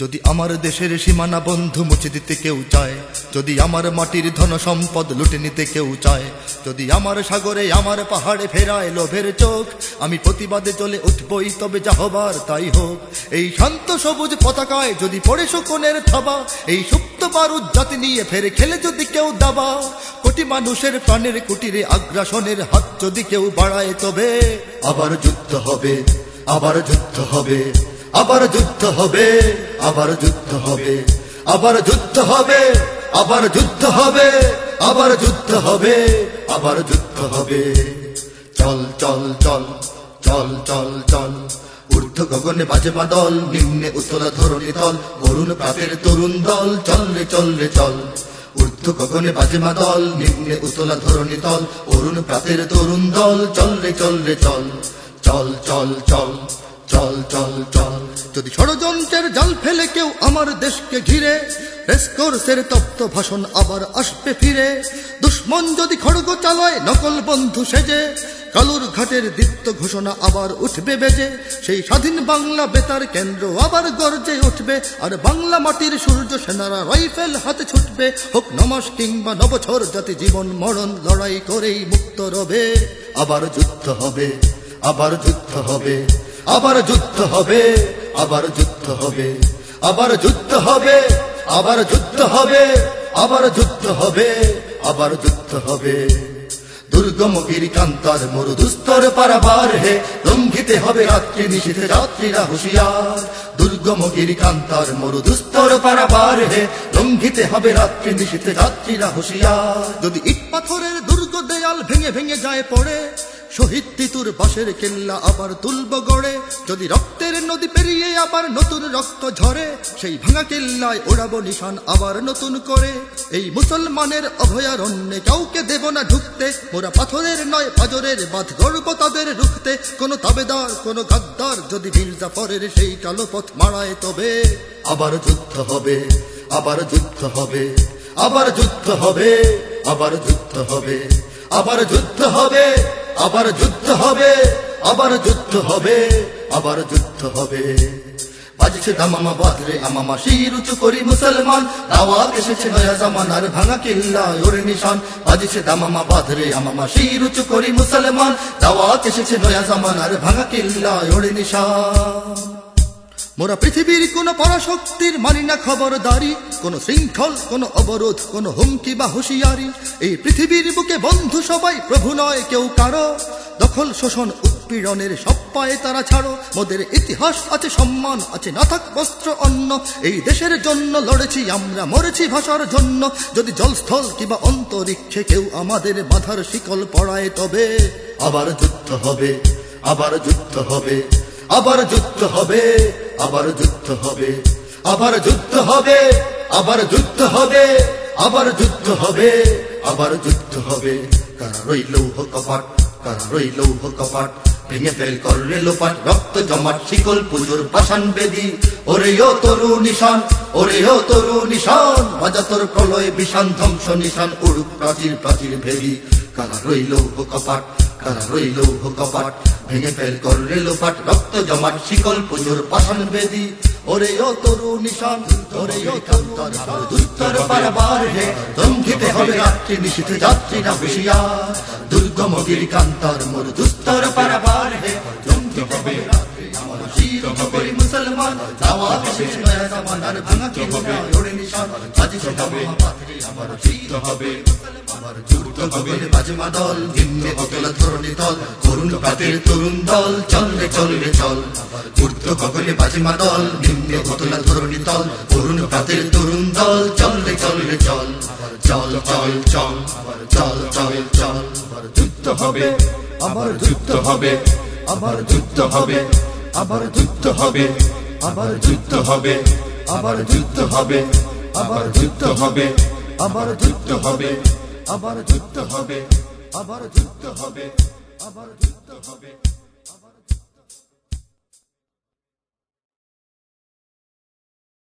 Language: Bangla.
যদি আমার দেশের সীমানা বন্ধু মুছে দিতে কেউ চায়, যদি আমার মাটির ধন সম্পদ লুটে নিতে কেউ চায়, যদি আমার সাগরে, আমার পাহাড়ে ফেরায় লোভের চোখ, আমি প্রতিবাদে চলে উঠবই তবে যা হবার তাই হোক। এই শান্ত সবুজ পতাকায় যদি পড়ে শকুনের থাবা, এই সুপ্ত বারুদ জাতি নিয়ে ফেরে খেলে যদি কেউ দাবা, কোটি মানুষের প্রাণের কুটিরে আগ্রাসনের হাত যদি কেউ বাড়ায় তবে আবার যুদ্ধ হবে, আবার যুদ্ধ হবে। আবার যুদ্ধ হবে, আবার যুদ্ধ হবে। আবার যুদ্ধ হবে, আবার যুদ্ধ হবে, আবার যুদ্ধ হবে, আবার যুদ্ধ হবে। চল চল চল চল চল চল। ঊর্ধ্ব গগনে বাজে বাদল, নিম্নে উতলা ধরণী তল অরুণ প্রাতের তরুণ দল। চল রে চল রে, চল। ঊর্ধ্ব গগনে বাজে মাদল নিম্নে উতলা ধরণী তল অরুণ প্রাতের তরুণ দল। চল রে চল রে, চল। চল চল চল চল চল চল। যদি ষড়যন্ত্রের জাল ফেলে কেউ আমার দেশকে ঘিরে, রেসকোর্সের তপ্ত ভাষণ আবার আসবে ফিরে। দুশ্মন যদি খড়গ চালায়, নকল বন্ধু সেজে, কালুর ঘাটের দীপ্ত ঘোষণা আবার উঠবে বেজে। সেই স্বাধীন বাংলা বেতার কেন্দ্র আবার গর্জে উঠবে, আর বাংলা মাটির সূর্য সেনারা রাইফেল হাতে ছুটবে। হোক নমাস কিংবা নবছর জাতি জীবন, মরণ, লড়াই করেই মুক্ত রবে। আবার যুদ্ধ হবে, আবার যুদ্ধ হবে, আবার যুদ্ধ হবে। আবার যুদ্ধ হবে, আবার যুদ্ধ হবে, আবার যুদ্ধ হবে, আবার যুদ্ধ হবে, আবার যুদ্ধ হবে। দুর্গম কান্তার মরু দুস্তর পারাবার হে লঙ্ঘিতে হবে রাত্রি নিশীথে যাত্রীরা হুঁশিয়ার। দুর্গম কান্তার মরু দুস্তর পারাবার হে লঙ্ঘিতে হবে রাত্রি নিশীথে যাত্রীরা হুঁশিয়ার। যদি ইট পাথরের দুর্গ দেয়াল ভেঙে ভেঙে যায় পড়ে শহীদ তিতুর বাসের কেল্লা আবার তুলব গড়ে। যদি রক্তের নদী পেরিয়ে আবার নতুন রক্ত ঝরে, সেই ভাঙা কেল্লায় ওড়াবো নিশান আবার নতুন করে। এই মুসলমানের অভয়ারণ্যে কাউকে দেব না ঢুকতে। মোরা পাথরের নয়, পাজরের বাদ গর্ব তাদের রুখতে। কোন তাবেদার, কোন গাদ্দার যদি মির্জাফরের সেই কালো পথ মারায় তবে। আবার যুদ্ধ হবে, আবার যুদ্ধ হবে, আবার যুদ্ধ হবে, আবার যুদ্ধ হবে, আবার যুদ্ধ হবে। আবার যুদ্ধ হবে, আবার যুদ্ধ হবে, আবার যুদ্ধ হবে। বাজছে দামামা বাদরে, আমামা শির উঁচু করি মুসলমান। দাওয়াত এসেছে নয়া জামানার ভাঙা কিল্লা, ওর নিশান। বাজছে দামামা বাদরে, আমামা শির উঁচু করি মুসলমান। দাওয়াত এসেছে নয়া জামানার ভাঙা কিল্লা, ওর নিশান। মোরা পৃথিবীর কোন পরাশক্তির মানি না খবরদারি, কোন শৃঙ্খল, কোন অবরোধ, কোন হুমকি বা হুঁশিয়ারি। এই পৃথিবীর বুকে বন্ধু সবাই, প্রভু নয় কেউ কারও। দখল শোষণ উৎপীড়নের সব পায়ে তারা ছাড়ো। মোদের ইতিহাস আছে সম্মান, আছে না থাক বস্ত্র অন্ন। এই দেশের জন্য লড়েছি আমরা, মরেছি ভাষার জন্য। যদি জলস্থল কিংবা অন্তরিক্ষে কেউ আমাদের বাধার শিকল পড়ায়, তবে আবার যুদ্ধ হবে, আবার যুদ্ধ হবে, আবার যুদ্ধ হবে। আবার যুদ্ধ হবে, আবার যুদ্ধ হবে, আবার যুদ্ধ হবে, আবার যুদ্ধ হবে, আবার যুদ্ধ হবে। কারা রইল কপাট, কারা রইল কপাট, ভেঙে ফেল করলে লোপাট, রক্ত জমাট, শিকল পুজোর পাষাণ বেদি। ওরে ও তরু নিশান, ওরে ও তরু নিশান বাজা তোর প্রলয় বিষান, ধ্বংস নিশান, উড়ুক প্রাচীর প্রাচীর ভেদি। কারা রইল কপাট, কারা রইল কপাট ভেঙে ফেল করলে লোপাট, রক্ত জমাট, শিকল, পুজোর পাষাণ বেদি। ওরে ও তরু নিশান ওরে ও কান্তর দুত্তর বারবার হে দম্ভিতে হবে রাত্রি, নিশীথে যাত্রী না দুর্গম গিরি কান্তর মোর দুত্তর বারবার হে দম্ভিতে হবে মান যাওয়া হবে নয়া সামান আর ভাঙাতে হবে। ওড়ে নিশান। বাজিতে হবে। আমার জিত হবে। আমার যুক্ত হবে। বাজমা দল নিম্নে অতলা ধরণী দল করুণ কাতের তরুণ দল চল রে চল। রে চল উর্ধ গগনে দল নিম্নে অতলা ধরণী দল করুণ কাতের তরুণ দল চল রে চল। রে চল চল চল চল চল চল চল। আমার যুক্ত হবে আবার যুক্ত হবে আবার যুক্ত হবে আবার যুক্ত হবে। আবার যুদ্ধ হবে আবার যুদ্ধ হবে আবার যুদ্ধ হবে আবার যুদ্ধ হবে আবার যুদ্ধ হবে আবার যুদ্ধ হবে আবার যুদ্ধ হবে।